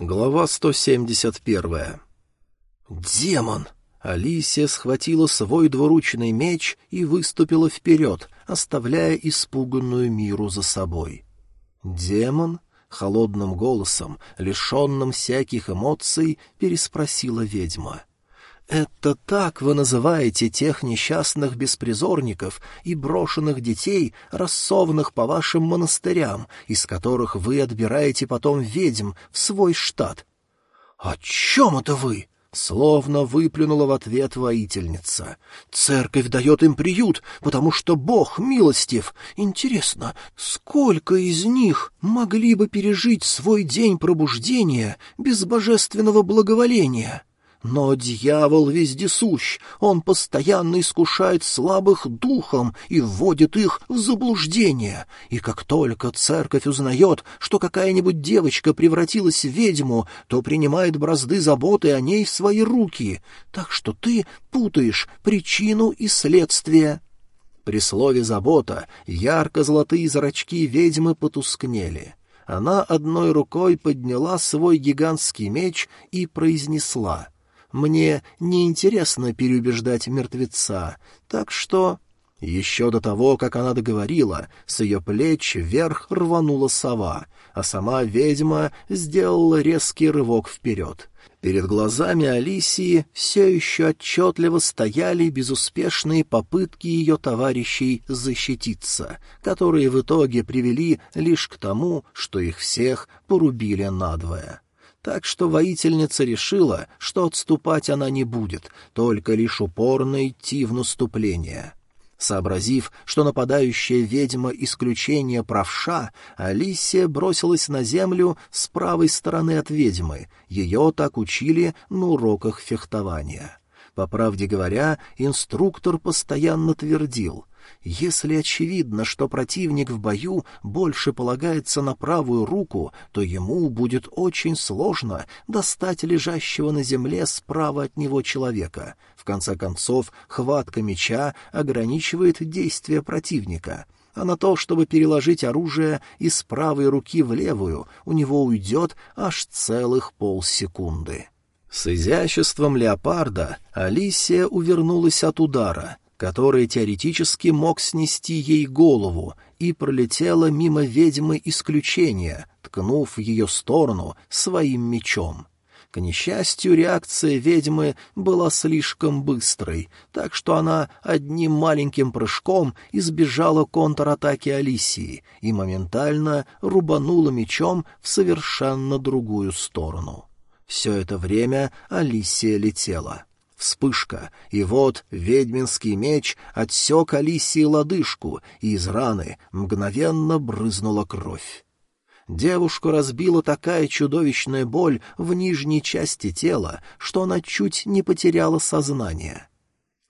Глава 171. «Демон!» Алисия схватила свой двуручный меч и выступила вперед, оставляя испуганную миру за собой. «Демон?» — холодным голосом, лишенным всяких эмоций, переспросила ведьма. «Это так вы называете тех несчастных беспризорников и брошенных детей, рассованных по вашим монастырям, из которых вы отбираете потом ведьм в свой штат?» «О чем это вы?» — словно выплюнула в ответ воительница. «Церковь дает им приют, потому что Бог милостив. Интересно, сколько из них могли бы пережить свой день пробуждения без божественного благоволения?» Но дьявол вездесущ, он постоянно искушает слабых духом и вводит их в заблуждение. И как только церковь узнает, что какая-нибудь девочка превратилась в ведьму, то принимает бразды заботы о ней в свои руки. Так что ты путаешь причину и следствие. При слове «забота» ярко-золотые зрачки ведьмы потускнели. Она одной рукой подняла свой гигантский меч и произнесла — мне неинтересно переубеждать мертвеца, так что...» Еще до того, как она договорила, с ее плеч вверх рванула сова, а сама ведьма сделала резкий рывок вперед. Перед глазами Алисии все еще отчетливо стояли безуспешные попытки ее товарищей защититься, которые в итоге привели лишь к тому, что их всех порубили надвое так что воительница решила, что отступать она не будет, только лишь упорно идти в наступление. Сообразив, что нападающая ведьма исключение правша, Алисия бросилась на землю с правой стороны от ведьмы. Ее так учили на уроках фехтования. По правде говоря, инструктор постоянно твердил — если очевидно, что противник в бою больше полагается на правую руку, то ему будет очень сложно достать лежащего на земле справа от него человека. В конце концов, хватка меча ограничивает действия противника — а на то, чтобы переложить оружие из правой руки в левую, у него уйдет аж целых полсекунды. С изяществом леопарда Алисия увернулась от удара, который теоретически мог снести ей голову, и пролетела мимо ведьмы исключения, ткнув в ее сторону своим мечом. К несчастью, реакция ведьмы была слишком быстрой, так что она одним маленьким прыжком избежала контратаки Алисии и моментально рубанула мечом в совершенно другую сторону. Все это время Алисия летела — Вспышка, и вот ведьминский меч отсек Алисии лодыжку, и из раны мгновенно брызнула кровь. Девушку разбила такая чудовищная боль в нижней части тела, что она чуть не потеряла сознание.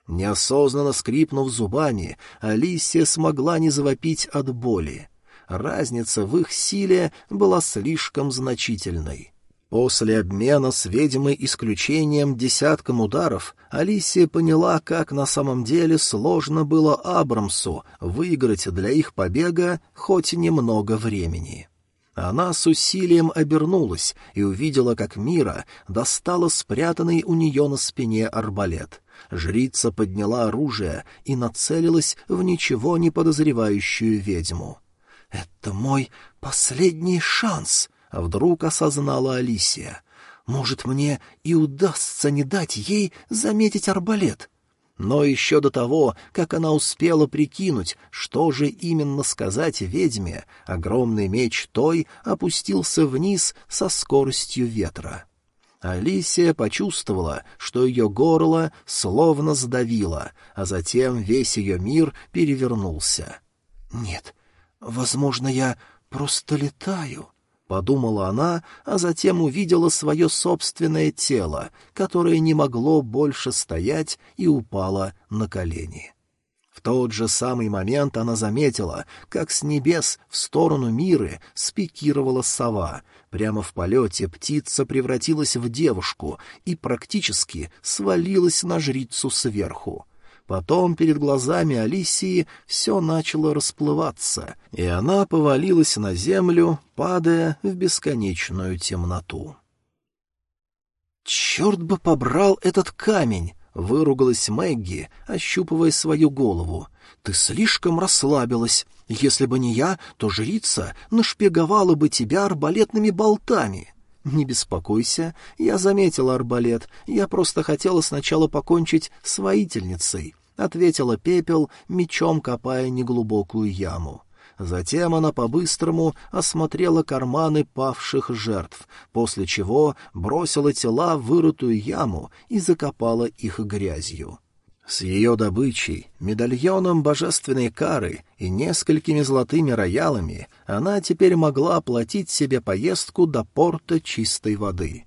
Неосознанно скрипнув зубами, Алисия смогла не завопить от боли. Разница в их силе была слишком значительной. После обмена с ведьмой исключением десятком ударов Алисия поняла, как на самом деле сложно было Абрамсу выиграть для их побега хоть немного времени. Она с усилием обернулась и увидела, как Мира достала спрятанный у нее на спине арбалет. Жрица подняла оружие и нацелилась в ничего не подозревающую ведьму. «Это мой последний шанс!» А вдруг осознала Алисия. Может, мне и удастся не дать ей заметить арбалет? Но еще до того, как она успела прикинуть, что же именно сказать ведьме, огромный меч той опустился вниз со скоростью ветра. Алисия почувствовала, что ее горло словно сдавило, а затем весь ее мир перевернулся. «Нет, возможно, я просто летаю», — подумала она, а затем увидела свое собственное тело, которое не могло больше стоять и упало на колени. В тот же самый момент она заметила, как с небес в сторону Миры спикировала сова. Прямо в полете птица превратилась в девушку и практически свалилась на жрицу сверху. Потом перед глазами Алисии все начало расплываться, и она повалилась на землю, падая в бесконечную темноту. «Черт бы побрал этот камень!» — выругалась Мэгги, ощупывая свою голову. «Ты слишком расслабилась. Если бы не я, то жрица нашпиговала бы тебя арбалетными болтами». «Не беспокойся, я заметила арбалет, я просто хотела сначала покончить с воительницей», — ответила Пепел, мечом копая неглубокую яму. Затем она по-быстрому осмотрела карманы павших жертв, после чего бросила тела в вырытую яму и закопала их грязью. С ее добычей, медальоном божественной кары и несколькими золотыми роялами она теперь могла оплатить себе поездку до порта чистой воды.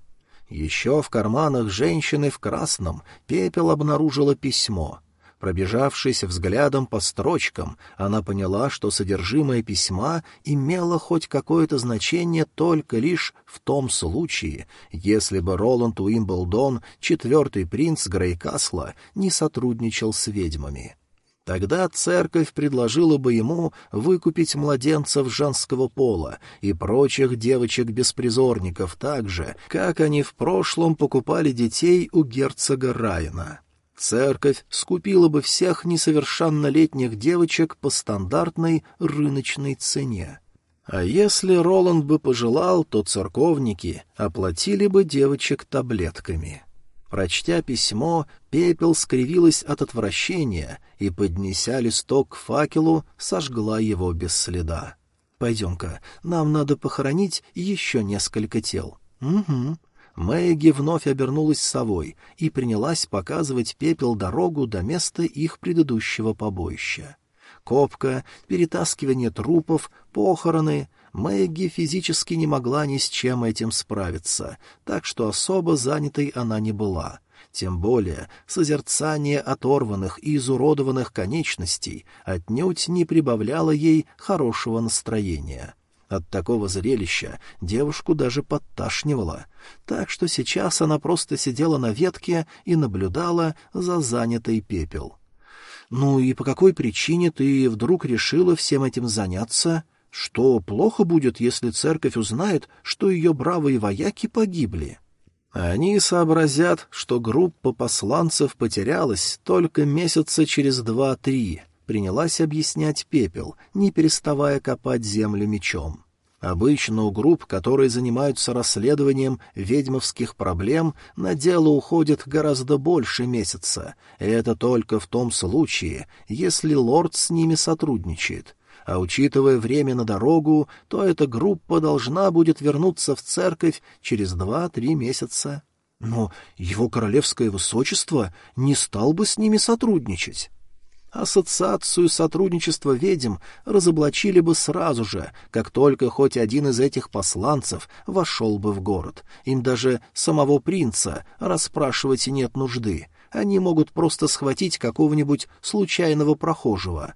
Еще в карманах женщины в красном пепел обнаружила письмо — Пробежавшись взглядом по строчкам, она поняла, что содержимое письма имело хоть какое-то значение только лишь в том случае, если бы Роланд Уимблдон, четвертый принц Грейкасла, не сотрудничал с ведьмами. Тогда церковь предложила бы ему выкупить младенцев женского пола и прочих девочек-беспризорников так же, как они в прошлом покупали детей у герцога Райана. Церковь скупила бы всех несовершеннолетних девочек по стандартной рыночной цене. А если Роланд бы пожелал, то церковники оплатили бы девочек таблетками. Прочтя письмо, пепел скривилась от отвращения и, поднеся листок к факелу, сожгла его без следа. «Пойдем-ка, нам надо похоронить еще несколько тел». «Угу», Мэгги вновь обернулась совой и принялась показывать пепел дорогу до места их предыдущего побоища. Копка, перетаскивание трупов, похороны. Мэгги физически не могла ни с чем этим справиться, так что особо занятой она не была. Тем более созерцание оторванных и изуродованных конечностей отнюдь не прибавляло ей хорошего настроения. От такого зрелища девушку даже подташнивало, так что сейчас она просто сидела на ветке и наблюдала за занятой пепел. «Ну и по какой причине ты вдруг решила всем этим заняться? Что плохо будет, если церковь узнает, что ее бравые вояки погибли?» Они сообразят, что группа посланцев потерялась только месяца через два-три, принялась объяснять пепел, не переставая копать землю мечом. Обычно у групп, которые занимаются расследованием ведьмовских проблем, на дело уходит гораздо больше месяца, и это только в том случае, если лорд с ними сотрудничает. А учитывая время на дорогу, то эта группа должна будет вернуться в церковь через два-три месяца. Но его королевское высочество не стал бы с ними сотрудничать. Ассоциацию сотрудничества ведьм разоблачили бы сразу же, как только хоть один из этих посланцев вошел бы в город. Им даже самого принца расспрашивать нет нужды. Они могут просто схватить какого-нибудь случайного прохожего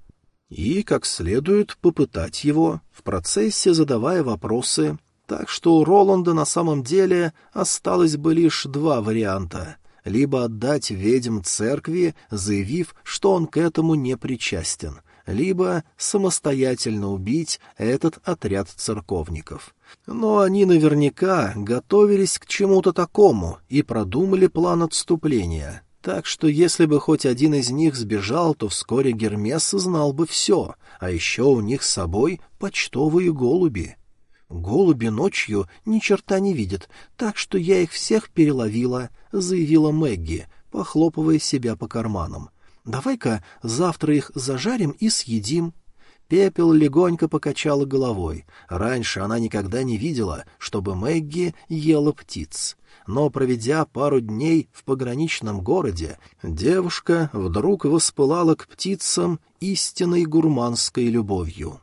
и, как следует, попытать его, в процессе задавая вопросы. Так что у Роланда на самом деле осталось бы лишь два варианта — либо отдать ведьм церкви, заявив, что он к этому не причастен, либо самостоятельно убить этот отряд церковников. Но они наверняка готовились к чему-то такому и продумали план отступления. Так что если бы хоть один из них сбежал, то вскоре Гермес знал бы все, а еще у них с собой почтовые голуби. «Голуби ночью ни черта не видят, так что я их всех переловила», — заявила Мэгги, похлопывая себя по карманам. «Давай-ка завтра их зажарим и съедим». Пепел легонько покачала головой. Раньше она никогда не видела, чтобы Мэгги ела птиц. Но, проведя пару дней в пограничном городе, девушка вдруг воспылала к птицам истинной гурманской любовью.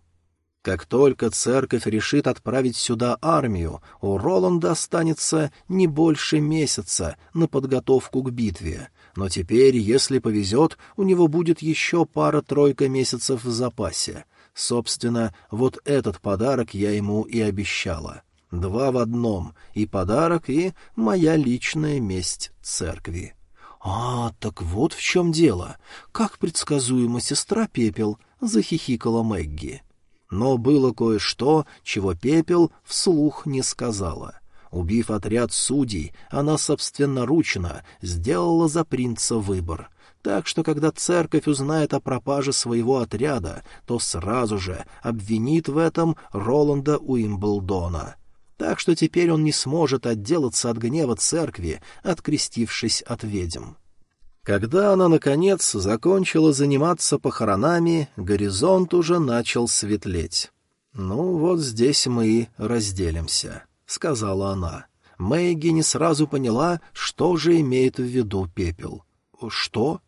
Как только церковь решит отправить сюда армию, у Роланда останется не больше месяца на подготовку к битве. Но теперь, если повезет, у него будет еще пара-тройка месяцев в запасе. Собственно, вот этот подарок я ему и обещала. Два в одном — и подарок, и моя личная месть церкви. «А, так вот в чем дело. Как предсказуемо сестра Пепел», — захихикала Мэгги. Но было кое-что, чего пепел вслух не сказала. Убив отряд судей, она собственноручно сделала за принца выбор. Так что, когда церковь узнает о пропаже своего отряда, то сразу же обвинит в этом Роланда Уимблдона. Так что теперь он не сможет отделаться от гнева церкви, открестившись от ведьм. Когда она, наконец, закончила заниматься похоронами, горизонт уже начал светлеть. «Ну, вот здесь мы и разделимся», — сказала она. Мэгги не сразу поняла, что же имеет в виду пепел. «Что?»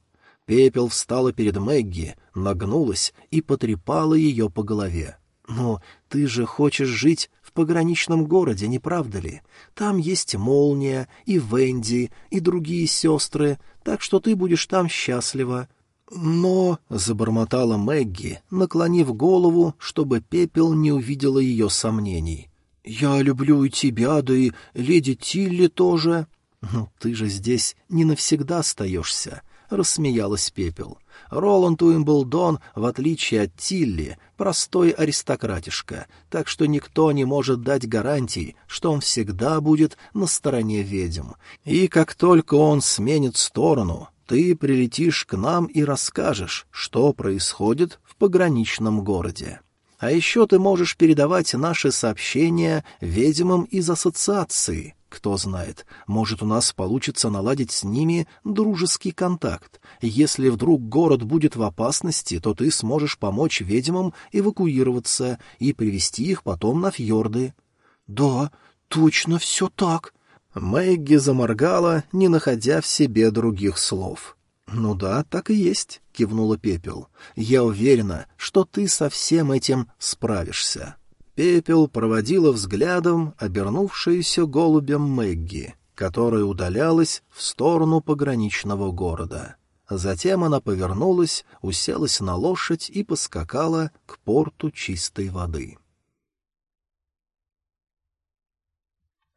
Пепел встала перед Мэгги, нагнулась и потрепала ее по голове. «Но ты же хочешь жить пограничном городе, не правда ли? Там есть Молния и Венди и другие сестры, так что ты будешь там счастлива». «Но...» — забормотала Мэгги, наклонив голову, чтобы Пепел не увидела ее сомнений. «Я люблю и тебя, да и леди Тилли тоже». «Ну, ты же здесь не навсегда остаешься. — рассмеялась Пепел. «Роланд Уимблдон, в отличие от Тилли, простой аристократишка, так что никто не может дать гарантий, что он всегда будет на стороне ведьм. И как только он сменит сторону, ты прилетишь к нам и расскажешь, что происходит в пограничном городе». А еще ты можешь передавать наши сообщения ведьмам из ассоциации. Кто знает, может, у нас получится наладить с ними дружеский контакт. Если вдруг город будет в опасности, то ты сможешь помочь ведьмам эвакуироваться и привести их потом на фьорды. — Да, точно все так. Мэгги заморгала, не находя в себе других слов. — Ну да, так и есть, — кивнула Пепел. — Я уверена, что ты со всем этим справишься. — Пепел проводила взглядом обернувшуюся голубем Мэгги, которая удалялась в сторону пограничного города. Затем она повернулась, уселась на лошадь и поскакала к порту чистой воды.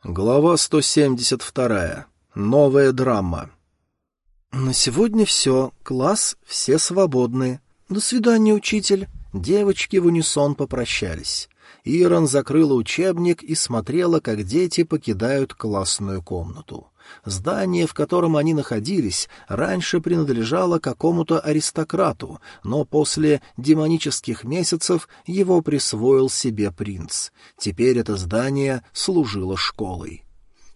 Глава 172. Новая драма. «На сегодня все. Класс, все свободны. До свидания, учитель». Девочки в унисон попрощались. Ирон закрыла учебник и смотрела, как дети покидают классную комнату. Здание, в котором они находились, раньше принадлежало какому-то аристократу, но после демонических месяцев его присвоил себе принц. Теперь это здание служило школой.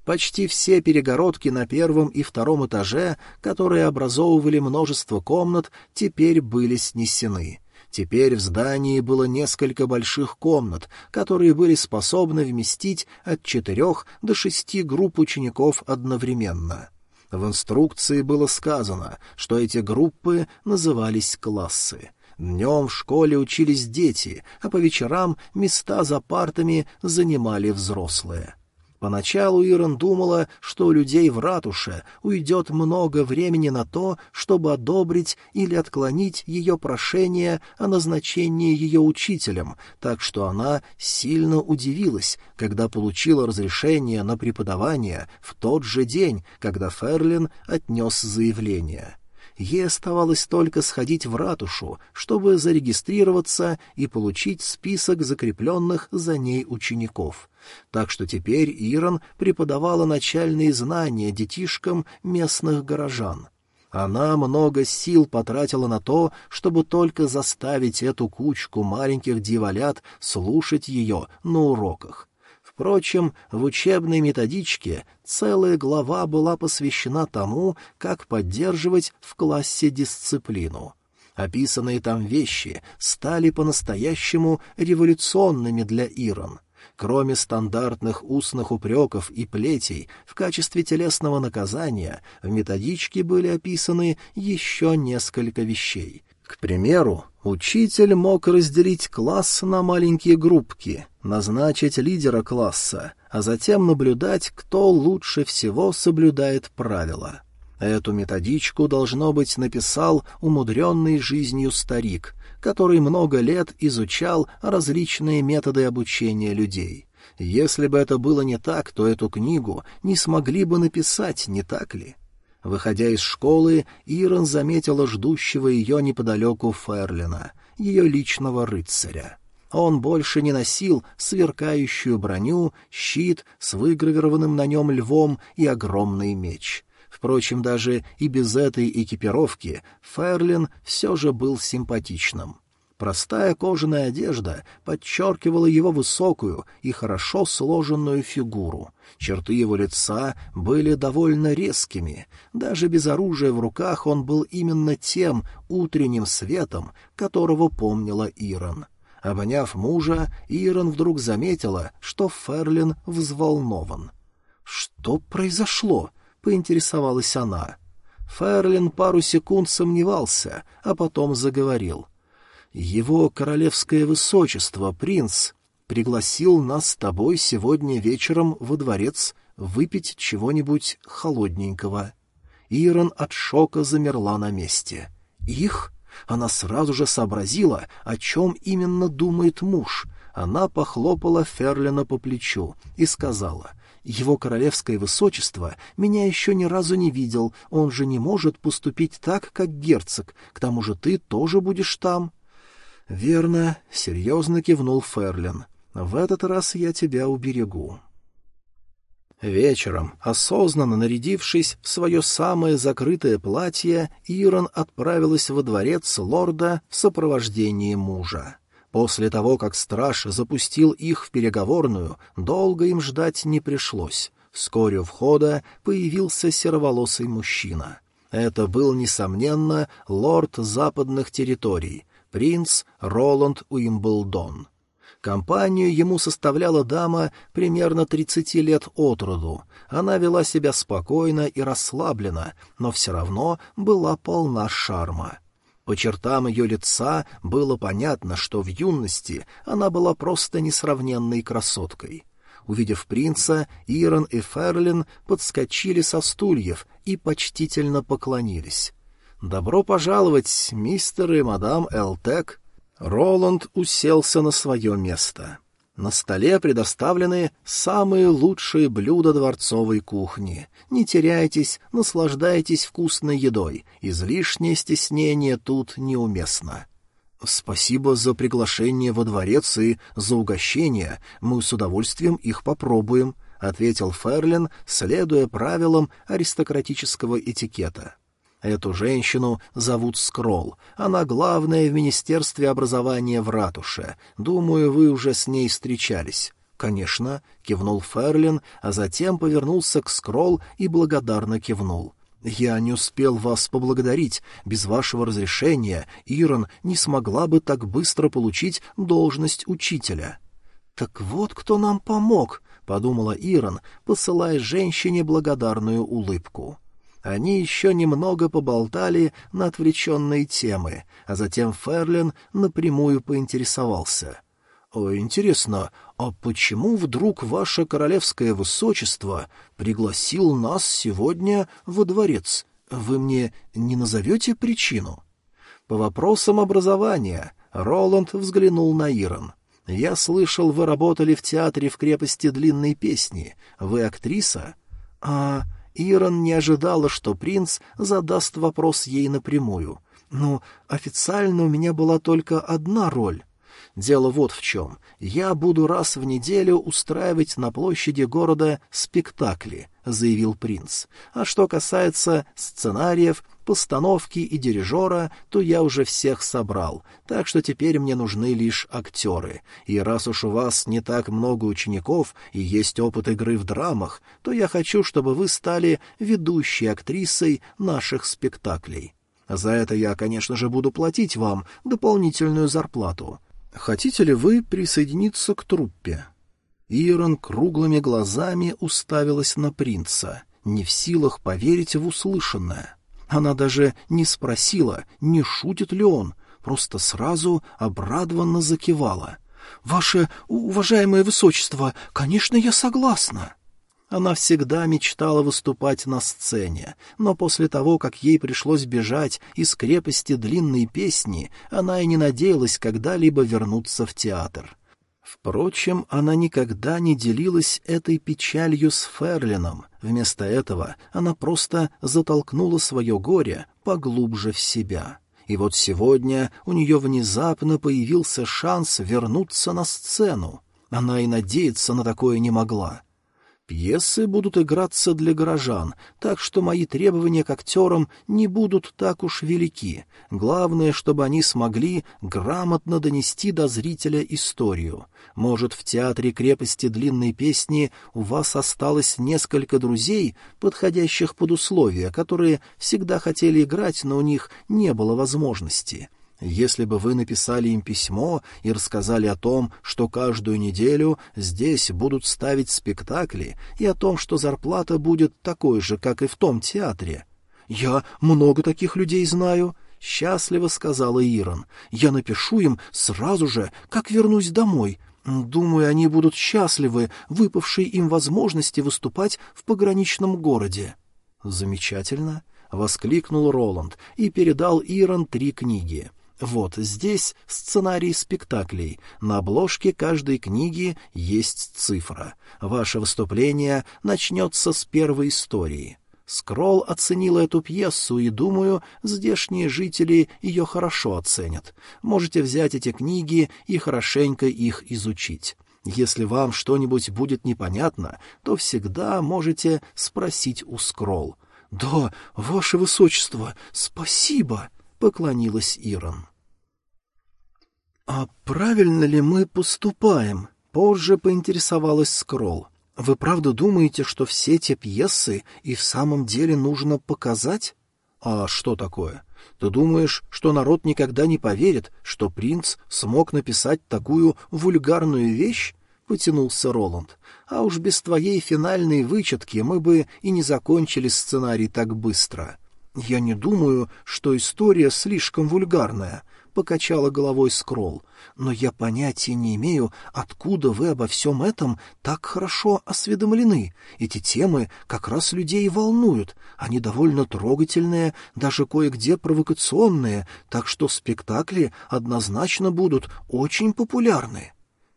Почти все перегородки на первом и втором этаже, которые образовывали множество комнат, теперь были снесены. Теперь в здании было несколько больших комнат, которые были способны вместить от четырех до шести групп учеников одновременно. В инструкции было сказано, что эти группы назывались классы. Днем в школе учились дети, а по вечерам места за партами занимали взрослые. Поначалу Ирон думала, что у людей в ратуше уйдет много времени на то, чтобы одобрить или отклонить ее прошение о назначении ее учителем, так что она сильно удивилась, когда получила разрешение на преподавание в тот же день, когда Ферлин отнес заявление. Ей оставалось только сходить в ратушу, чтобы зарегистрироваться и получить список закрепленных за ней учеников — так что теперь Ирон преподавала начальные знания детишкам местных горожан. Она много сил потратила на то, чтобы только заставить эту кучку маленьких дьяволят слушать ее на уроках. Впрочем, в учебной методичке целая глава была посвящена тому, как поддерживать в классе дисциплину. Описанные там вещи стали по-настоящему революционными для Ирон — Кроме стандартных устных упреков и плетей, в качестве телесного наказания в методичке были описаны еще несколько вещей. К примеру, учитель мог разделить класс на маленькие группки, назначить лидера класса, а затем наблюдать, кто лучше всего соблюдает правила. Эту методичку, должно быть, написал умудренный жизнью старик, который много лет изучал различные методы обучения людей. Если бы это было не так, то эту книгу не смогли бы написать, не так ли? Выходя из школы, Ирон заметила ждущего ее неподалеку Ферлина, ее личного рыцаря. Он больше не носил сверкающую броню, щит с выгравированным на нем львом и огромный меч. Впрочем, даже и без этой экипировки Ферлин все же был симпатичным. Простая кожаная одежда подчеркивала его высокую и хорошо сложенную фигуру. Черты его лица были довольно резкими. Даже без оружия в руках он был именно тем утренним светом, которого помнила Ирон. Обоняв мужа, Ирон вдруг заметила, что Ферлин взволнован. «Что произошло?» — поинтересовалась она. Ферлин пару секунд сомневался, а потом заговорил — его королевское высочество, принц, пригласил нас с тобой сегодня вечером во дворец выпить чего-нибудь холодненького. Ирон от шока замерла на месте. Их? Она сразу же сообразила, о чем именно думает муж. Она похлопала Ферлина по плечу и сказала, «Его королевское высочество меня еще ни разу не видел, он же не может поступить так, как герцог, к тому же ты тоже будешь там». «Верно», — серьезно кивнул Ферлин. «В этот раз я тебя уберегу». Вечером, осознанно нарядившись в свое самое закрытое платье, Ирон отправилась во дворец лорда в сопровождении мужа. После того, как страж запустил их в переговорную, долго им ждать не пришлось. Вскоре у входа появился сероволосый мужчина. Это был, несомненно, лорд западных территорий, принц Роланд Уимблдон. Компанию ему составляла дама примерно тридцати лет от роду. Она вела себя спокойно и расслабленно, но все равно была полна шарма. По чертам ее лица было понятно, что в юности она была просто несравненной красоткой. Увидев принца, Ирон и Ферлин подскочили со стульев и почтительно поклонились. «Добро пожаловать, мистер и мадам Элтек!» Роланд уселся на свое место. На столе предоставлены самые лучшие блюда дворцовой кухни. Не теряйтесь, наслаждайтесь вкусной едой. Излишнее стеснение тут неуместно. «Спасибо за приглашение во дворец и за угощение. Мы с удовольствием их попробуем», — ответил Ферлин, следуя правилам аристократического этикета. Эту женщину зовут Скролл. Она главная в Министерстве образования в ратуше. Думаю, вы уже с ней встречались. «Конечно», — кивнул Ферлин, а затем повернулся к Скролл и благодарно кивнул. «Я не успел вас поблагодарить. Без вашего разрешения Ирон не смогла бы так быстро получить должность учителя». «Так вот кто нам помог», — подумала Ирон, посылая женщине благодарную улыбку. Они еще немного поболтали на отвлеченные темы, а затем Ферлин напрямую поинтересовался. «О, интересно, а почему вдруг ваше королевское высочество пригласил нас сегодня во дворец? Вы мне не назовете причину?» По вопросам образования Роланд взглянул на Ирон. «Я слышал, вы работали в театре в крепости длинной песни. Вы актриса?» «А...» Ирон не ожидала, что принц задаст вопрос ей напрямую. «Ну, официально у меня была только одна роль. Дело вот в чем. Я буду раз в неделю устраивать на площади города спектакли», — заявил принц. «А что касается сценариев, постановки и дирижера, то я уже всех собрал, так что теперь мне нужны лишь актеры. И раз уж у вас не так много учеников и есть опыт игры в драмах, то я хочу, чтобы вы стали ведущей актрисой наших спектаклей. За это я, конечно же, буду платить вам дополнительную зарплату. Хотите ли вы присоединиться к труппе?» Ирон круглыми глазами уставилась на принца, не в силах поверить в услышанное. Она даже не спросила, не шутит ли он, просто сразу обрадованно закивала. «Ваше уважаемое высочество, конечно, я согласна». Она всегда мечтала выступать на сцене, но после того, как ей пришлось бежать из крепости длинной песни, она и не надеялась когда-либо вернуться в театр. Впрочем, она никогда не делилась этой печалью с Ферлином. Вместо этого она просто затолкнула свое горе поглубже в себя. И вот сегодня у нее внезапно появился шанс вернуться на сцену. Она и надеяться на такое не могла. Пьесы будут играться для горожан, так что мои требования к актерам не будут так уж велики. Главное, чтобы они смогли грамотно донести до зрителя историю. Может, в театре крепости длинной песни у вас осталось несколько друзей, подходящих под условия, которые всегда хотели играть, но у них не было возможности. — если бы вы написали им письмо и рассказали о том, что каждую неделю здесь будут ставить спектакли, и о том, что зарплата будет такой же, как и в том театре. «Я много таких людей знаю», — счастливо сказала Ирон. «Я напишу им сразу же, как вернусь домой. Думаю, они будут счастливы, выпавшей им возможности выступать в пограничном городе». «Замечательно», — воскликнул Роланд и передал Ирон три книги — вот здесь сценарий спектаклей. На обложке каждой книги есть цифра. Ваше выступление начнется с первой истории. Скролл оценил эту пьесу, и, думаю, здешние жители ее хорошо оценят. Можете взять эти книги и хорошенько их изучить. Если вам что-нибудь будет непонятно, то всегда можете спросить у Скролл. «Да, ваше высочество, спасибо!» — поклонилась Ирон. «А правильно ли мы поступаем?» — позже поинтересовалась Скролл. «Вы правда думаете, что все те пьесы и в самом деле нужно показать?» «А что такое? Ты думаешь, что народ никогда не поверит, что принц смог написать такую вульгарную вещь?» — потянулся Роланд. «А уж без твоей финальной вычетки мы бы и не закончили сценарий так быстро». «Я не думаю, что история слишком вульгарная», — покачала головой Скролл. «Но я понятия не имею, откуда вы обо всем этом так хорошо осведомлены. Эти темы как раз людей волнуют. Они довольно трогательные, даже кое-где провокационные, так что спектакли однозначно будут очень популярны».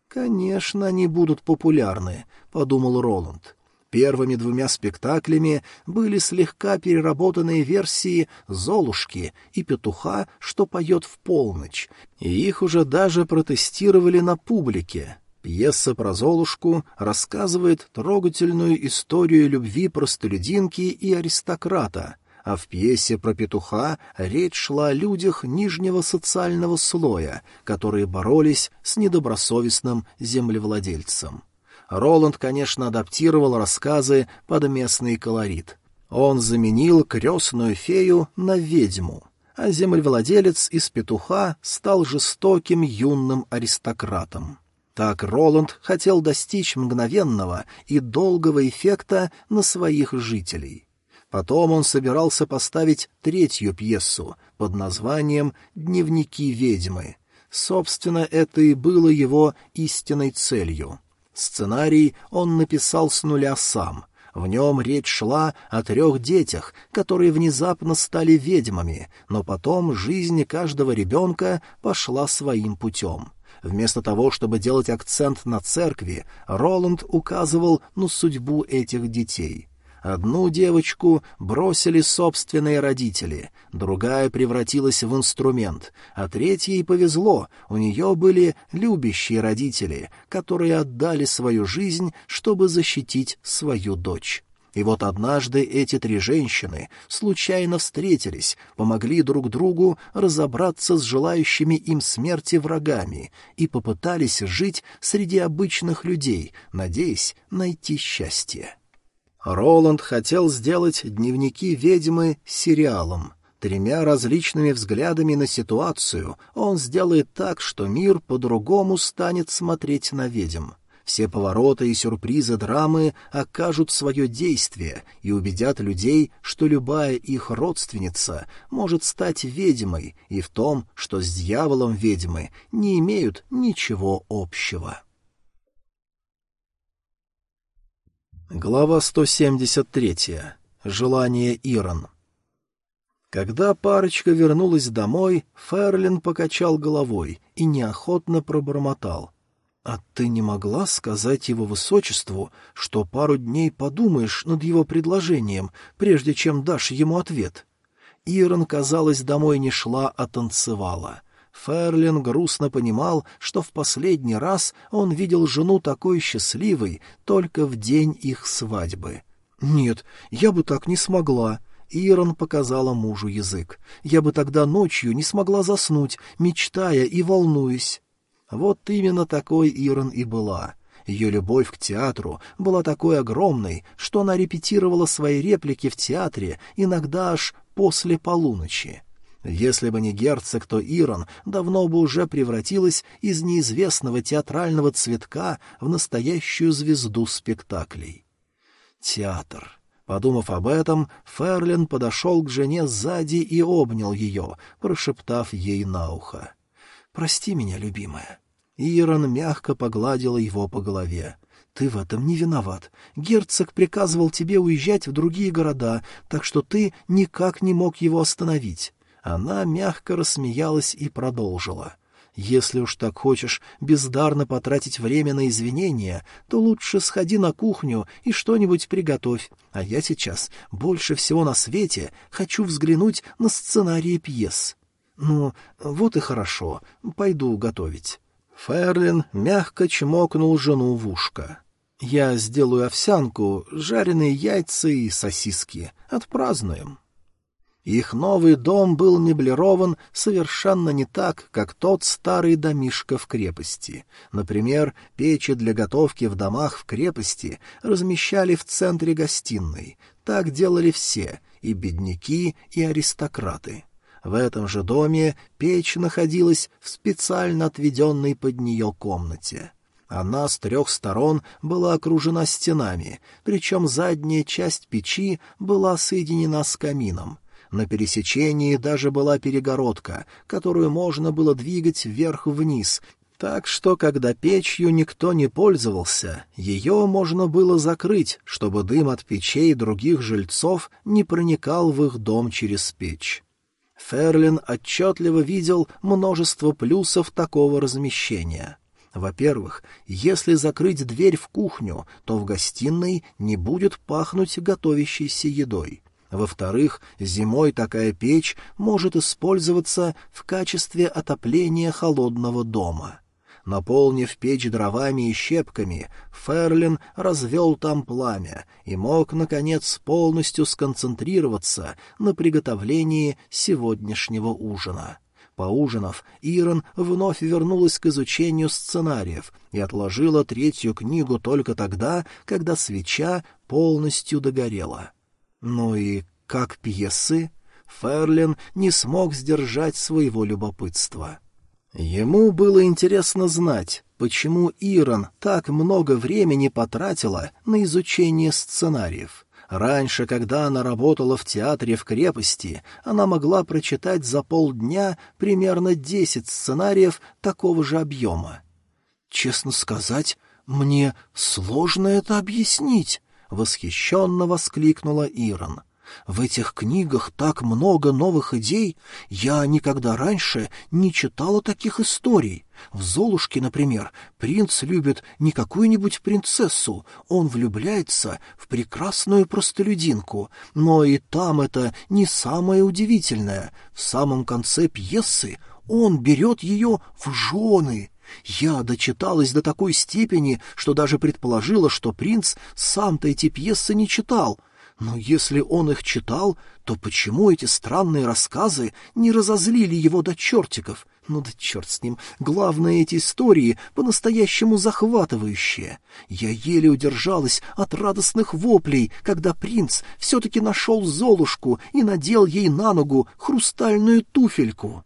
«Конечно, они будут популярны», — подумал Роланд. Первыми двумя спектаклями были слегка переработанные версии «Золушки» и «Петуха, что поет в полночь», и их уже даже протестировали на публике. Пьеса про Золушку рассказывает трогательную историю любви простолюдинки и аристократа, а в пьесе про петуха речь шла о людях нижнего социального слоя, которые боролись с недобросовестным землевладельцем. Роланд, конечно, адаптировал рассказы под местный колорит. Он заменил крестную фею на ведьму, а землевладелец из петуха стал жестоким юным аристократом. Так Роланд хотел достичь мгновенного и долгого эффекта на своих жителей. Потом он собирался поставить третью пьесу под названием «Дневники ведьмы». Собственно, это и было его истинной целью — Сценарий он написал с нуля сам. В нем речь шла о трех детях, которые внезапно стали ведьмами, но потом жизнь каждого ребенка пошла своим путем. Вместо того, чтобы делать акцент на церкви, Роланд указывал на судьбу этих детей — Одну девочку бросили собственные родители, другая превратилась в инструмент, а третьей повезло, у нее были любящие родители, которые отдали свою жизнь, чтобы защитить свою дочь. И вот однажды эти три женщины случайно встретились, помогли друг другу разобраться с желающими им смерти врагами и попытались жить среди обычных людей, надеясь найти счастье. Роланд хотел сделать дневники ведьмы сериалом. Тремя различными взглядами на ситуацию он сделает так, что мир по-другому станет смотреть на ведьм. Все повороты и сюрпризы драмы окажут свое действие и убедят людей, что любая их родственница может стать ведьмой, и в том, что с дьяволом ведьмы не имеют ничего общего. Глава 173. Желание Ирон. Когда парочка вернулась домой, Ферлин покачал головой и неохотно пробормотал. «А ты не могла сказать его высочеству, что пару дней подумаешь над его предложением, прежде чем дашь ему ответ?» Ирон, казалось, домой не шла, а танцевала. Ферлин грустно понимал, что в последний раз он видел жену такой счастливой только в день их свадьбы. «Нет, я бы так не смогла», Ирон показала мужу язык. «Я бы тогда ночью не смогла заснуть, мечтая и волнуясь». Вот именно такой Ирон и была. Ее любовь к театру была такой огромной, что она репетировала свои реплики в театре иногда аж после полуночи. Если бы не герцог, то Ирон давно бы уже превратилась из неизвестного театрального цветка в настоящую звезду спектаклей. Театр. Подумав об этом, Ферлин подошел к жене сзади и обнял ее, прошептав ей на ухо. «Прости меня, любимая». Ирон мягко погладила его по голове. «Ты в этом не виноват. Герцог приказывал тебе уезжать в другие города, так что ты никак не мог его остановить». Она мягко рассмеялась и продолжила. «Если уж так хочешь бездарно потратить время на извинения, то лучше сходи на кухню и что-нибудь приготовь, а я сейчас больше всего на свете хочу взглянуть на сценарии пьес». «Ну, вот и хорошо, пойду готовить». Ферлин мягко чмокнул жену в ушко. «Я сделаю овсянку, жареные яйца и сосиски. Отпразднуем». Их новый дом был меблирован совершенно не так, как тот старый домишко в крепости. Например, печи для готовки в домах в крепости размещали в центре гостиной. Так делали все — и бедняки, и аристократы. В этом же доме печь находилась в специально отведенной под нее комнате. Она с трех сторон была окружена стенами, причем задняя часть печи была соединена с камином — на пересечении даже была перегородка, которую можно было двигать вверх-вниз, так что, когда печью никто не пользовался, ее можно было закрыть, чтобы дым от печей других жильцов не проникал в их дом через печь. Ферлин отчетливо видел множество плюсов такого размещения. Во-первых, если закрыть дверь в кухню, то в гостиной не будет пахнуть готовящейся едой. Во-вторых, зимой такая печь может использоваться в качестве отопления холодного дома. Наполнив печь дровами и щепками, Ферлин развел там пламя и мог, наконец, полностью сконцентрироваться на приготовлении сегодняшнего ужина. Поужинав, Ирон вновь вернулась к изучению сценариев и отложила третью книгу только тогда, когда свеча полностью догорела. Ну и как пьесы, Ферлин не смог сдержать своего любопытства. Ему было интересно знать, почему Ирон так много времени потратила на изучение сценариев. Раньше, когда она работала в театре в крепости, она могла прочитать за полдня примерно десять сценариев такого же объема. «Честно сказать, мне сложно это объяснить», — восхищенно воскликнула Ирон. «В этих книгах так много новых идей. Я никогда раньше не читала таких историй. В «Золушке», например, принц любит не какую-нибудь принцессу, он влюбляется в прекрасную простолюдинку. Но и там это не самое удивительное. В самом конце пьесы он берет ее в жены». Я дочиталась до такой степени, что даже предположила, что принц сам-то эти пьесы не читал. Но если он их читал, то почему эти странные рассказы не разозлили его до чертиков? Ну да черт с ним. Главное, эти истории по-настоящему захватывающие. Я еле удержалась от радостных воплей, когда принц все-таки нашел Золушку и надел ей на ногу хрустальную туфельку.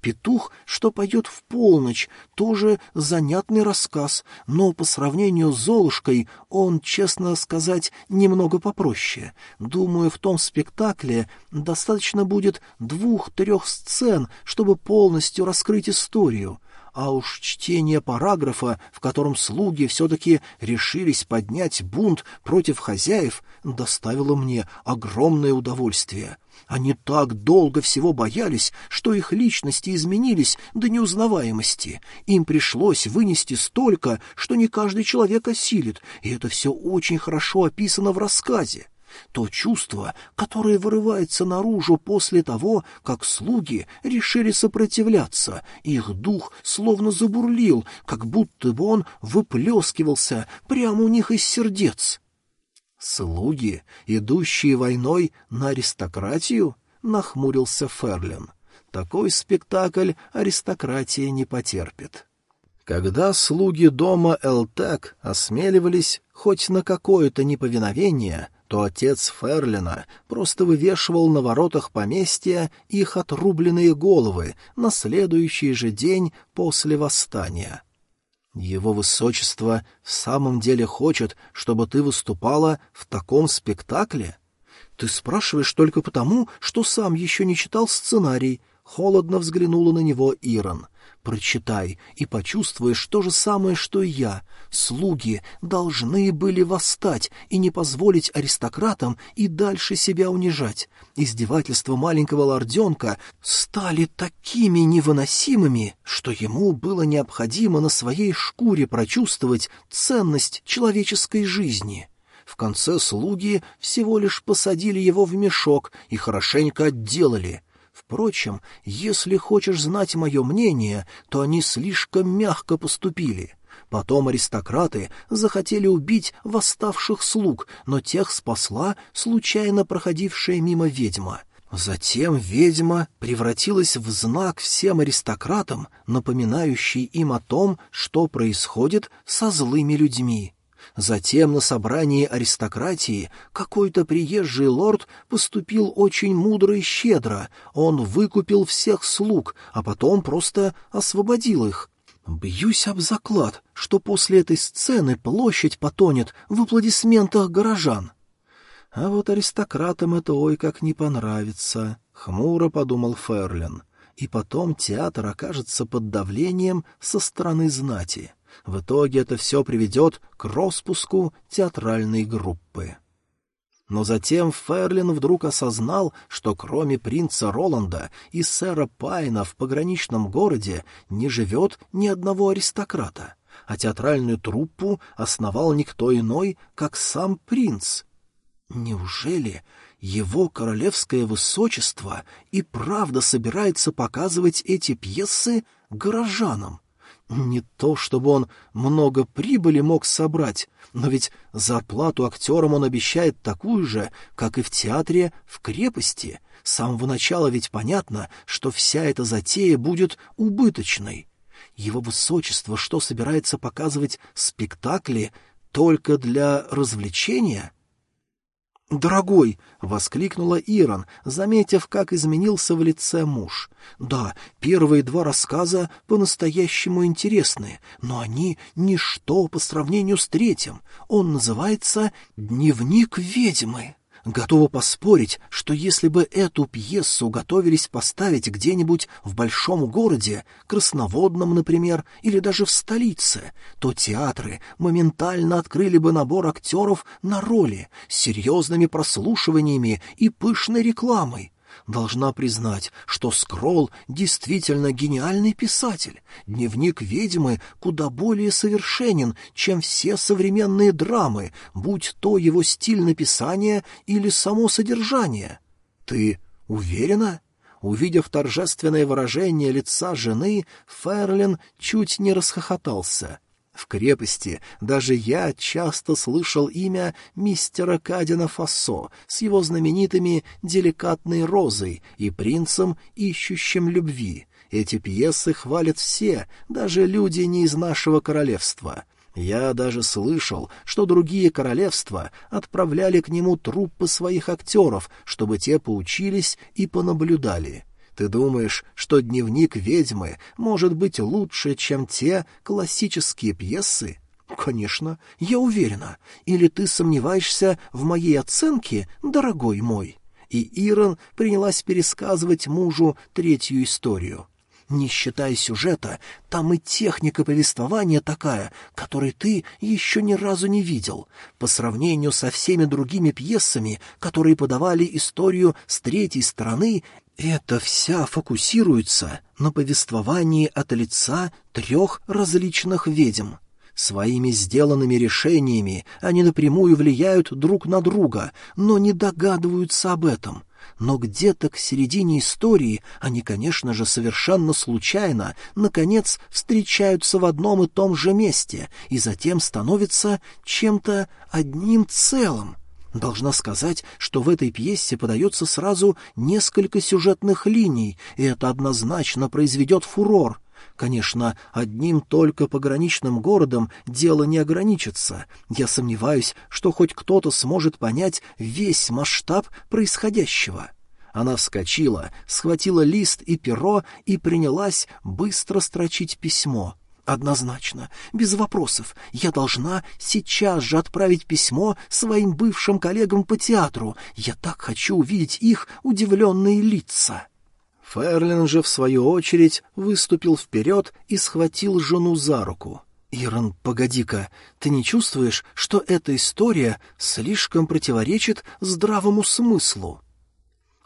Петух, что поет в полночь, тоже занятный рассказ, но по сравнению с Золушкой он, честно сказать, немного попроще. Думаю, в том спектакле достаточно будет двух-трех сцен, чтобы полностью раскрыть историю. А уж чтение параграфа, в котором слуги все-таки решились поднять бунт против хозяев, доставило мне огромное удовольствие. Они так долго всего боялись, что их личности изменились до неузнаваемости. Им пришлось вынести столько, что не каждый человек осилит, и это все очень хорошо описано в рассказе. То чувство, которое вырывается наружу после того, как слуги решили сопротивляться, их дух словно забурлил, как будто бы он выплескивался прямо у них из сердец. «Слуги, идущие войной на аристократию?» — нахмурился Ферлин. «Такой спектакль аристократия не потерпит». Когда слуги дома Элтек осмеливались хоть на какое-то неповиновение, то отец Ферлина просто вывешивал на воротах поместья их отрубленные головы на следующий же день после восстания. Его высочество в самом деле хочет, чтобы ты выступала в таком спектакле? Ты спрашиваешь только потому, что сам еще не читал сценарий. Холодно взглянула на него Ирон. Прочитай и почувствуешь то же самое, что и я. Слуги должны были восстать и не позволить аристократам и дальше себя унижать. Издевательства маленького лорденка стали такими невыносимыми, что ему было необходимо на своей шкуре прочувствовать ценность человеческой жизни. В конце слуги всего лишь посадили его в мешок и хорошенько отделали — Впрочем, если хочешь знать мое мнение, то они слишком мягко поступили. Потом аристократы захотели убить восставших слуг, но тех спасла случайно проходившая мимо ведьма. Затем ведьма превратилась в знак всем аристократам, напоминающий им о том, что происходит со злыми людьми. Затем на собрании аристократии какой-то приезжий лорд поступил очень мудро и щедро. Он выкупил всех слуг, а потом просто освободил их. Бьюсь об заклад, что после этой сцены площадь потонет в аплодисментах горожан. А вот аристократам это ой как не понравится, — хмуро подумал Ферлин. И потом театр окажется под давлением со стороны знати. — в итоге это все приведет к распуску театральной группы. Но затем Ферлин вдруг осознал, что кроме принца Роланда и сэра Пайна в пограничном городе не живет ни одного аристократа, а театральную труппу основал никто иной, как сам принц. Неужели его королевское высочество и правда собирается показывать эти пьесы горожанам? Не то, чтобы он много прибыли мог собрать, но ведь зарплату актерам он обещает такую же, как и в театре в крепости. С самого начала ведь понятно, что вся эта затея будет убыточной. Его высочество что собирается показывать спектакли только для развлечения? «Дорогой!» — воскликнула Ирон, заметив, как изменился в лице муж. «Да, первые два рассказа по-настоящему интересные, но они — ничто по сравнению с третьим. Он называется «Дневник ведьмы». Готова поспорить, что если бы эту пьесу готовились поставить где-нибудь в большом городе, Красноводном, например, или даже в столице, то театры моментально открыли бы набор актеров на роли с серьезными прослушиваниями и пышной рекламой. Должна признать, что Скролл действительно гениальный писатель. Дневник ведьмы куда более совершенен, чем все современные драмы, будь то его стиль написания или само содержание. Ты уверена? Увидев торжественное выражение лица жены, Ферлин чуть не расхохотался — в крепости даже я часто слышал имя мистера Кадина Фассо с его знаменитыми «Деликатной розой» и «Принцем, ищущим любви». Эти пьесы хвалят все, даже люди не из нашего королевства. Я даже слышал, что другие королевства отправляли к нему труппы своих актеров, чтобы те поучились и понаблюдали. Ты думаешь, что дневник ведьмы может быть лучше, чем те классические пьесы? Конечно, я уверена. Или ты сомневаешься в моей оценке, дорогой мой? И Ирон принялась пересказывать мужу третью историю. Не считая сюжета, там и техника повествования такая, которой ты еще ни разу не видел. По сравнению со всеми другими пьесами, которые подавали историю с третьей стороны, это вся фокусируется на повествовании от лица трех различных ведьм. Своими сделанными решениями они напрямую влияют друг на друга, но не догадываются об этом. Но где-то к середине истории они, конечно же, совершенно случайно, наконец, встречаются в одном и том же месте и затем становятся чем-то одним целым. Должна сказать, что в этой пьесе подается сразу несколько сюжетных линий, и это однозначно произведет фурор. Конечно, одним только пограничным городом дело не ограничится. Я сомневаюсь, что хоть кто-то сможет понять весь масштаб происходящего. Она вскочила, схватила лист и перо и принялась быстро строчить письмо. Однозначно, без вопросов, я должна сейчас же отправить письмо своим бывшим коллегам по театру. Я так хочу увидеть их удивленные лица. Ферлин же, в свою очередь, выступил вперед и схватил жену за руку. «Ирон, погоди-ка, ты не чувствуешь, что эта история слишком противоречит здравому смыслу?»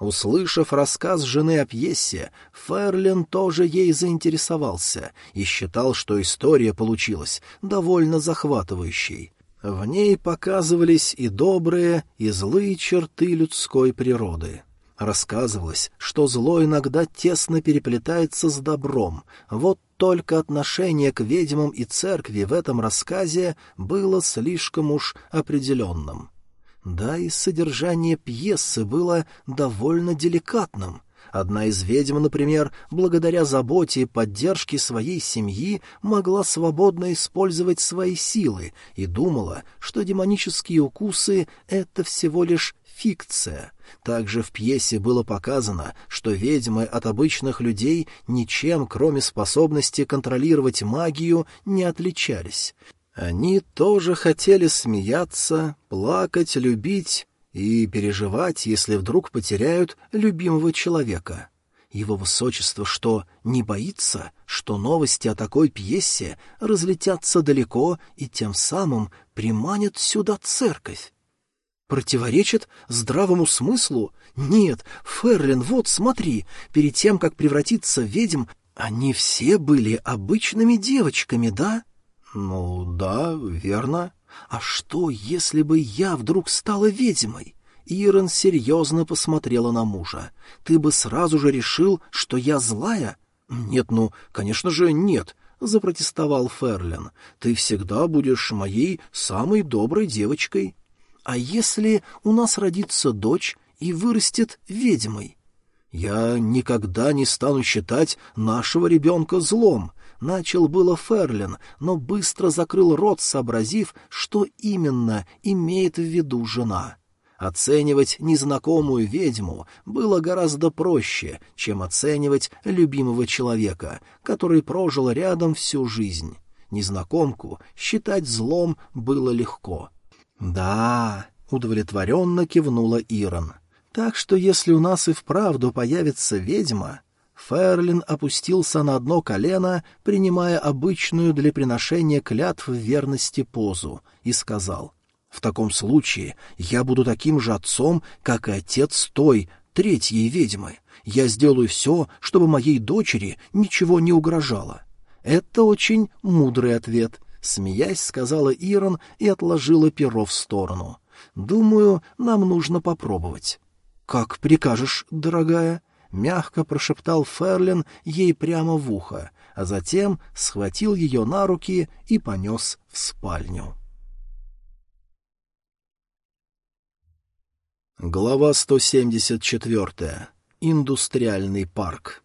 Услышав рассказ жены о пьесе, Ферлин тоже ей заинтересовался и считал, что история получилась довольно захватывающей. В ней показывались и добрые, и злые черты людской природы. Рассказывалось, что зло иногда тесно переплетается с добром. Вот только отношение к ведьмам и церкви в этом рассказе было слишком уж определенным. Да и содержание пьесы было довольно деликатным. Одна из ведьм, например, благодаря заботе и поддержке своей семьи могла свободно использовать свои силы и думала, что демонические укусы — это всего лишь фикция. Также в пьесе было показано, что ведьмы от обычных людей ничем, кроме способности контролировать магию, не отличались. Они тоже хотели смеяться, плакать, любить и переживать, если вдруг потеряют любимого человека. Его высочество что, не боится, что новости о такой пьесе разлетятся далеко и тем самым приманят сюда церковь? Противоречит здравому смыслу? Нет, Ферлин, вот смотри, перед тем, как превратиться в ведьм, они все были обычными девочками, да? Ну, да, верно. А что, если бы я вдруг стала ведьмой? Ирон серьезно посмотрела на мужа. Ты бы сразу же решил, что я злая? Нет, ну, конечно же, нет, запротестовал Ферлин. Ты всегда будешь моей самой доброй девочкой. А если у нас родится дочь и вырастет ведьмой? Я никогда не стану считать нашего ребенка злом. Начал было Ферлин, но быстро закрыл рот, сообразив, что именно имеет в виду жена. Оценивать незнакомую ведьму было гораздо проще, чем оценивать любимого человека, который прожил рядом всю жизнь. Незнакомку считать злом было легко. «Да», — удовлетворенно кивнула Ирон. «Так что если у нас и вправду появится ведьма...» Ферлин опустился на одно колено, принимая обычную для приношения клятв верности позу, и сказал, «В таком случае я буду таким же отцом, как и отец той, третьей ведьмы. Я сделаю все, чтобы моей дочери ничего не угрожало». Это очень мудрый ответ, Смеясь, сказала Ирон и отложила перо в сторону. «Думаю, нам нужно попробовать». «Как прикажешь, дорогая?» — мягко прошептал Ферлин ей прямо в ухо, а затем схватил ее на руки и понес в спальню. Глава 174. Индустриальный парк.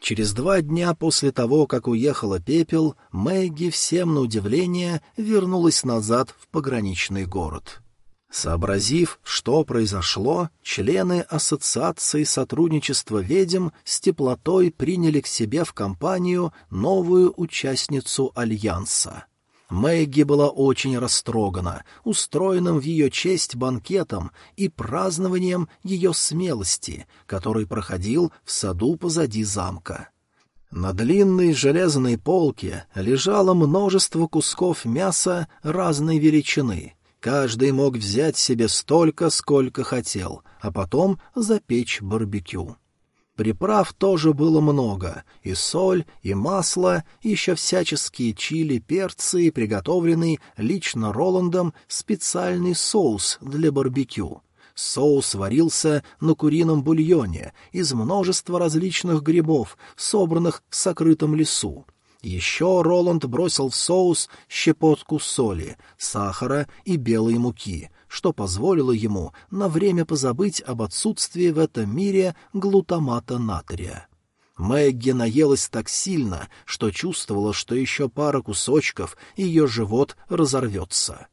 Через два дня после того, как уехала Пепел, Мэгги всем на удивление вернулась назад в пограничный город. Сообразив, что произошло, члены Ассоциации сотрудничества ведьм с теплотой приняли к себе в компанию новую участницу Альянса. Мэгги была очень растрогана устроенным в ее честь банкетом и празднованием ее смелости, который проходил в саду позади замка. На длинной железной полке лежало множество кусков мяса разной величины. Каждый мог взять себе столько, сколько хотел, а потом запечь барбекю. Приправ тоже было много, и соль, и масло, и еще всяческие чили, перцы и приготовленный лично Роландом специальный соус для барбекю. Соус варился на курином бульоне из множества различных грибов, собранных в сокрытом лесу. Еще Роланд бросил в соус щепотку соли, сахара и белой муки, что позволило ему на время позабыть об отсутствии в этом мире глутамата натрия. Мэгги наелась так сильно, что чувствовала, что еще пара кусочков, и ее живот разорвется.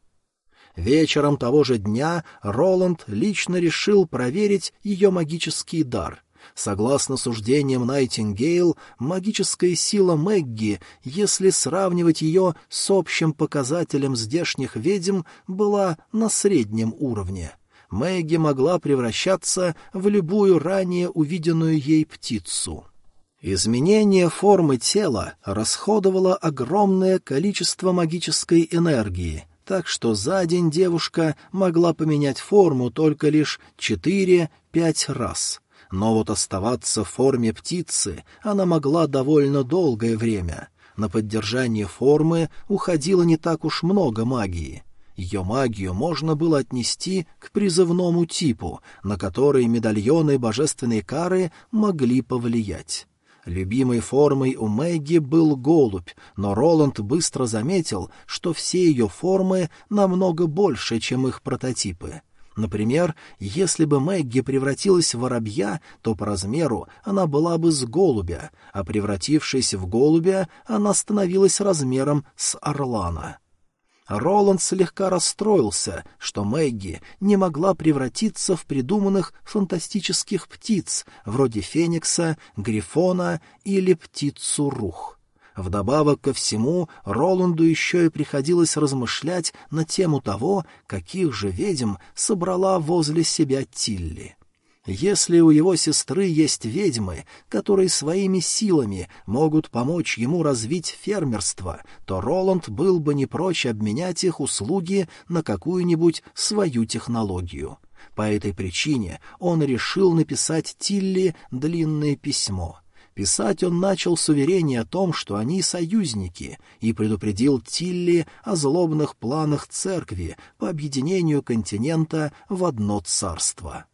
Вечером того же дня Роланд лично решил проверить ее магический дар — Согласно суждениям Найтингейл, магическая сила Мэгги, если сравнивать ее с общим показателем здешних ведьм, была на среднем уровне. Мэгги могла превращаться в любую ранее увиденную ей птицу. Изменение формы тела расходовало огромное количество магической энергии, так что за день девушка могла поменять форму только лишь четыре-пять раз — но вот оставаться в форме птицы она могла довольно долгое время. На поддержание формы уходило не так уж много магии. Ее магию можно было отнести к призывному типу, на который медальоны божественной кары могли повлиять. Любимой формой у Мэгги был голубь, но Роланд быстро заметил, что все ее формы намного больше, чем их прототипы. Например, если бы Мэгги превратилась в воробья, то по размеру она была бы с голубя, а превратившись в голубя, она становилась размером с орлана. Роланд слегка расстроился, что Мэгги не могла превратиться в придуманных фантастических птиц, вроде феникса, грифона или птицу рух. Вдобавок ко всему, Роланду еще и приходилось размышлять на тему того, каких же ведьм собрала возле себя Тилли. Если у его сестры есть ведьмы, которые своими силами могут помочь ему развить фермерство, то Роланд был бы не прочь обменять их услуги на какую-нибудь свою технологию. По этой причине он решил написать Тилли длинное письмо — Писать он начал с уверения о том, что они союзники, и предупредил Тилли о злобных планах церкви по объединению континента в одно царство.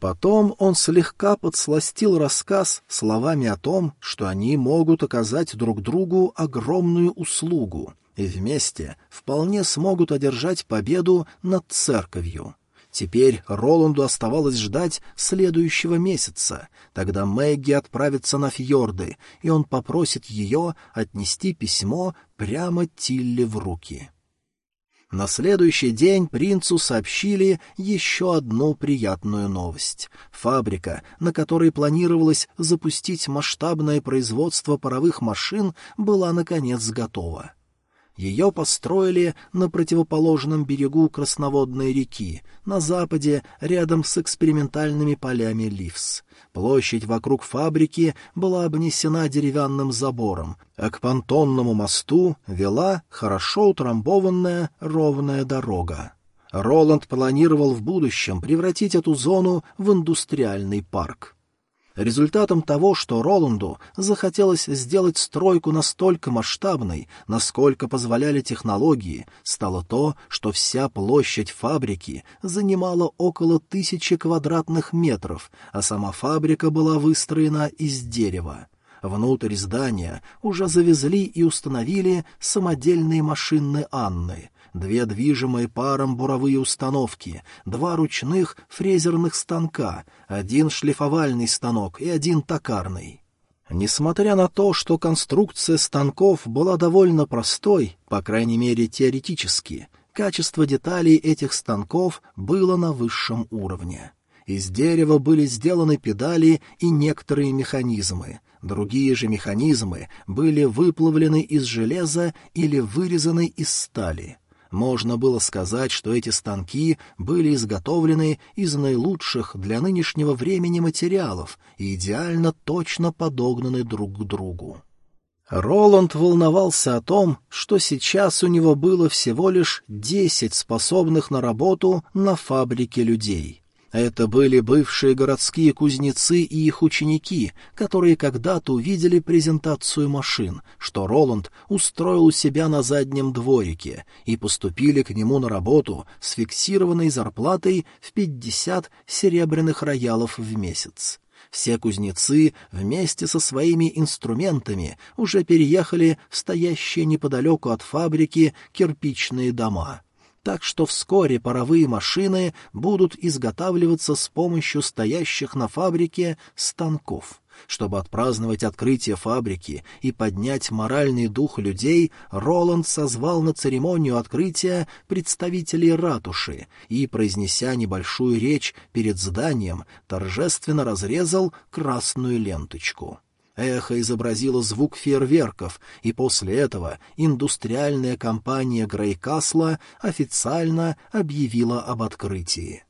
Потом он слегка подсластил рассказ словами о том, что они могут оказать друг другу огромную услугу и вместе вполне смогут одержать победу над церковью. Теперь Роланду оставалось ждать следующего месяца. Тогда Мэгги отправится на фьорды, и он попросит ее отнести письмо прямо Тилле в руки. На следующий день принцу сообщили еще одну приятную новость. Фабрика, на которой планировалось запустить масштабное производство паровых машин, была, наконец, готова. Ее построили на противоположном берегу Красноводной реки, на западе, рядом с экспериментальными полями Ливс. Площадь вокруг фабрики была обнесена деревянным забором, а к понтонному мосту вела хорошо утрамбованная ровная дорога. Роланд планировал в будущем превратить эту зону в индустриальный парк. Результатом того, что Роланду захотелось сделать стройку настолько масштабной, насколько позволяли технологии, стало то, что вся площадь фабрики занимала около тысячи квадратных метров, а сама фабрика была выстроена из дерева. Внутрь здания уже завезли и установили самодельные машины Анны — две движимые паром буровые установки, два ручных фрезерных станка, один шлифовальный станок и один токарный. Несмотря на то, что конструкция станков была довольно простой, по крайней мере теоретически, качество деталей этих станков было на высшем уровне. Из дерева были сделаны педали и некоторые механизмы. Другие же механизмы были выплавлены из железа или вырезаны из стали. Можно было сказать, что эти станки были изготовлены из наилучших для нынешнего времени материалов и идеально точно подогнаны друг к другу. Роланд волновался о том, что сейчас у него было всего лишь десять способных на работу на фабрике людей. Это были бывшие городские кузнецы и их ученики, которые когда-то увидели презентацию машин, что Роланд устроил у себя на заднем дворике, и поступили к нему на работу с фиксированной зарплатой в пятьдесят серебряных роялов в месяц. Все кузнецы вместе со своими инструментами уже переехали в стоящие неподалеку от фабрики кирпичные дома — так что вскоре паровые машины будут изготавливаться с помощью стоящих на фабрике станков. Чтобы отпраздновать открытие фабрики и поднять моральный дух людей, Роланд созвал на церемонию открытия представителей ратуши и, произнеся небольшую речь перед зданием, торжественно разрезал красную ленточку. Эхо изобразило звук фейерверков, и после этого индустриальная компания Грейкасла официально объявила об открытии.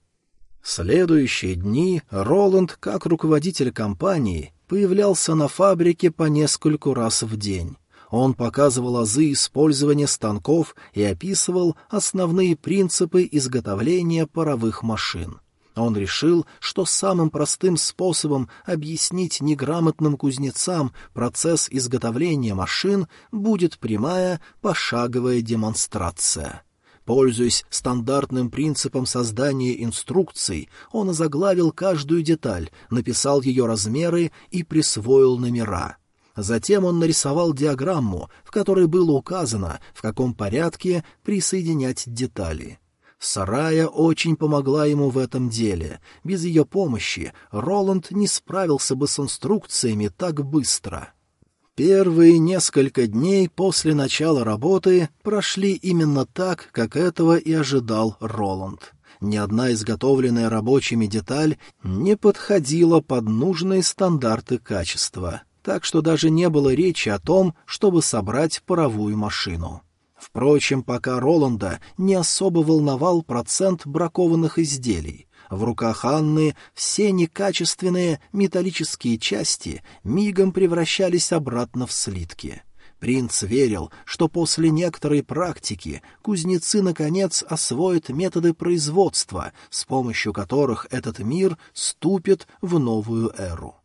Следующие дни Роланд, как руководитель компании, появлялся на фабрике по нескольку раз в день. Он показывал азы использования станков и описывал основные принципы изготовления паровых машин. Он решил, что самым простым способом объяснить неграмотным кузнецам процесс изготовления машин будет прямая пошаговая демонстрация. Пользуясь стандартным принципом создания инструкций, он озаглавил каждую деталь, написал ее размеры и присвоил номера. Затем он нарисовал диаграмму, в которой было указано, в каком порядке присоединять детали. Сарая очень помогла ему в этом деле. Без ее помощи Роланд не справился бы с инструкциями так быстро. Первые несколько дней после начала работы прошли именно так, как этого и ожидал Роланд. Ни одна изготовленная рабочими деталь не подходила под нужные стандарты качества, так что даже не было речи о том, чтобы собрать паровую машину. Впрочем, пока Роланда не особо волновал процент бракованных изделий. В руках Анны все некачественные металлические части мигом превращались обратно в слитки. Принц верил, что после некоторой практики кузнецы, наконец, освоят методы производства, с помощью которых этот мир ступит в новую эру.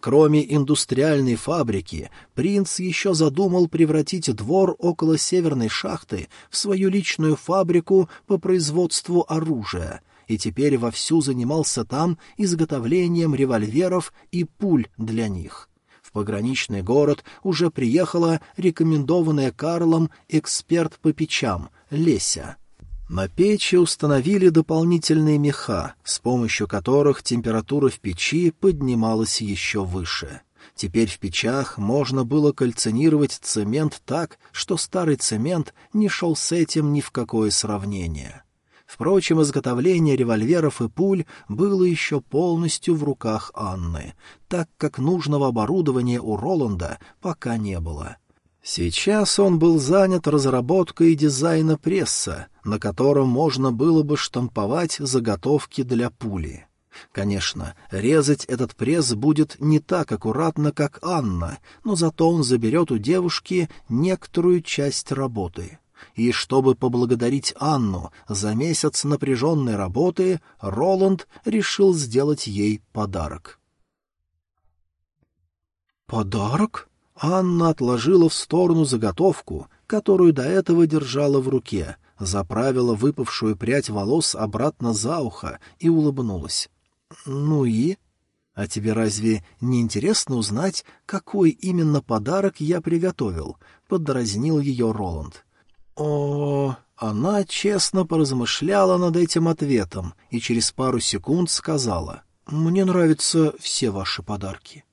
Кроме индустриальной фабрики, принц еще задумал превратить двор около северной шахты в свою личную фабрику по производству оружия, и теперь вовсю занимался там изготовлением револьверов и пуль для них. В пограничный город уже приехала рекомендованная Карлом эксперт по печам Леся — на печи установили дополнительные меха, с помощью которых температура в печи поднималась еще выше. Теперь в печах можно было кальцинировать цемент так, что старый цемент не шел с этим ни в какое сравнение. Впрочем, изготовление револьверов и пуль было еще полностью в руках Анны, так как нужного оборудования у Роланда пока не было. Сейчас он был занят разработкой дизайна пресса, на котором можно было бы штамповать заготовки для пули. Конечно, резать этот пресс будет не так аккуратно, как Анна, но зато он заберет у девушки некоторую часть работы. И чтобы поблагодарить Анну за месяц напряженной работы, Роланд решил сделать ей подарок. «Подарок?» Анна отложила в сторону заготовку, которую до этого держала в руке, заправила выпавшую прядь волос обратно за ухо и улыбнулась. «Ну и? А тебе разве не интересно узнать, какой именно подарок я приготовил?» — подразнил ее Роланд. «О...» Она честно поразмышляла над этим ответом и через пару секунд сказала, «Мне нравятся все ваши подарки».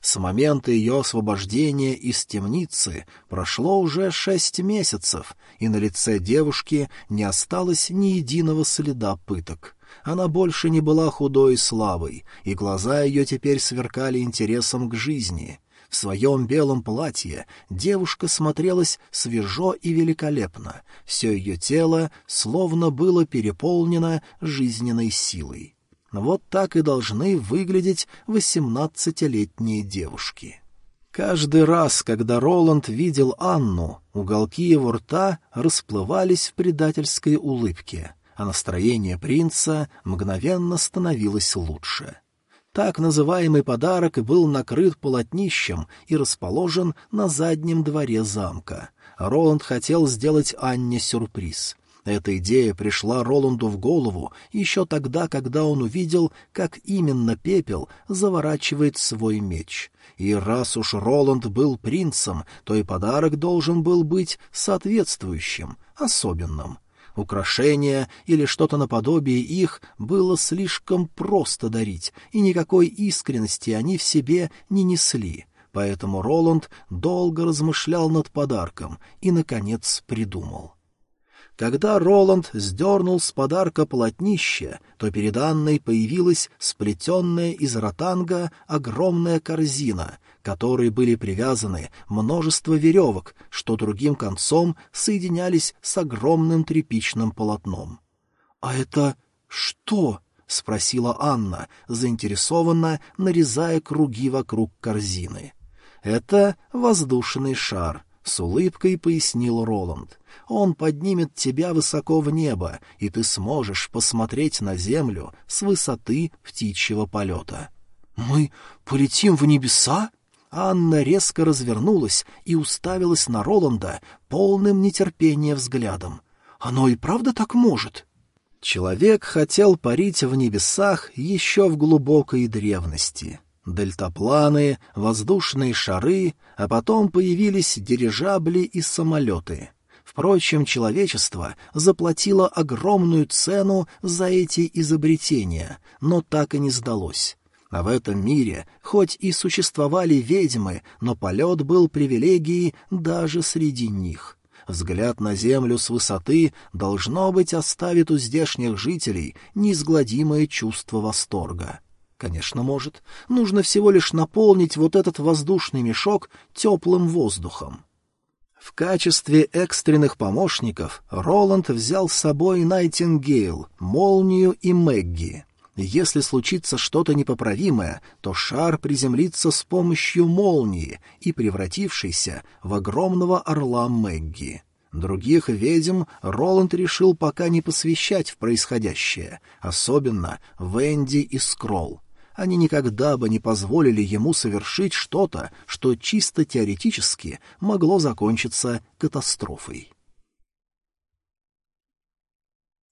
С момента ее освобождения из темницы прошло уже шесть месяцев, и на лице девушки не осталось ни единого следа пыток. Она больше не была худой и слабой, и глаза ее теперь сверкали интересом к жизни. В своем белом платье девушка смотрелась свежо и великолепно, все ее тело словно было переполнено жизненной силой. Вот так и должны выглядеть восемнадцатилетние девушки. Каждый раз, когда Роланд видел Анну, уголки его рта расплывались в предательской улыбке, а настроение принца мгновенно становилось лучше. Так называемый подарок был накрыт полотнищем и расположен на заднем дворе замка. Роланд хотел сделать Анне сюрприз. Эта идея пришла Роланду в голову еще тогда, когда он увидел, как именно пепел заворачивает свой меч. И раз уж Роланд был принцем, то и подарок должен был быть соответствующим, особенным. Украшения или что-то наподобие их было слишком просто дарить, и никакой искренности они в себе не несли. Поэтому Роланд долго размышлял над подарком и, наконец, придумал. Когда Роланд сдернул с подарка полотнище, то перед Анной появилась сплетенная из ротанга огромная корзина, которой были привязаны множество веревок, что другим концом соединялись с огромным тряпичным полотном. — А это что? — спросила Анна, заинтересованно нарезая круги вокруг корзины. — Это воздушный шар, — с улыбкой пояснил Роланд. Он поднимет тебя высоко в небо, и ты сможешь посмотреть на землю с высоты птичьего полета. — Мы полетим в небеса? Анна резко развернулась и уставилась на Роланда полным нетерпения взглядом. «Оно и правда так может?» Человек хотел парить в небесах еще в глубокой древности. Дельтапланы, воздушные шары, а потом появились дирижабли и самолеты. Впрочем, человечество заплатило огромную цену за эти изобретения, но так и не сдалось. А в этом мире, хоть и существовали ведьмы, но полет был привилегией даже среди них. Взгляд на землю с высоты, должно быть, оставит у здешних жителей неизгладимое чувство восторга. Конечно, может. Нужно всего лишь наполнить вот этот воздушный мешок теплым воздухом. В качестве экстренных помощников Роланд взял с собой Найтингейл, Молнию и Мэгги. Если случится что-то непоправимое, то шар приземлится с помощью молнии и превратившийся в огромного орла Мэгги. Других ведьм Роланд решил пока не посвящать в происходящее, особенно Венди и Скролл. Они никогда бы не позволили ему совершить что-то, что чисто теоретически могло закончиться катастрофой.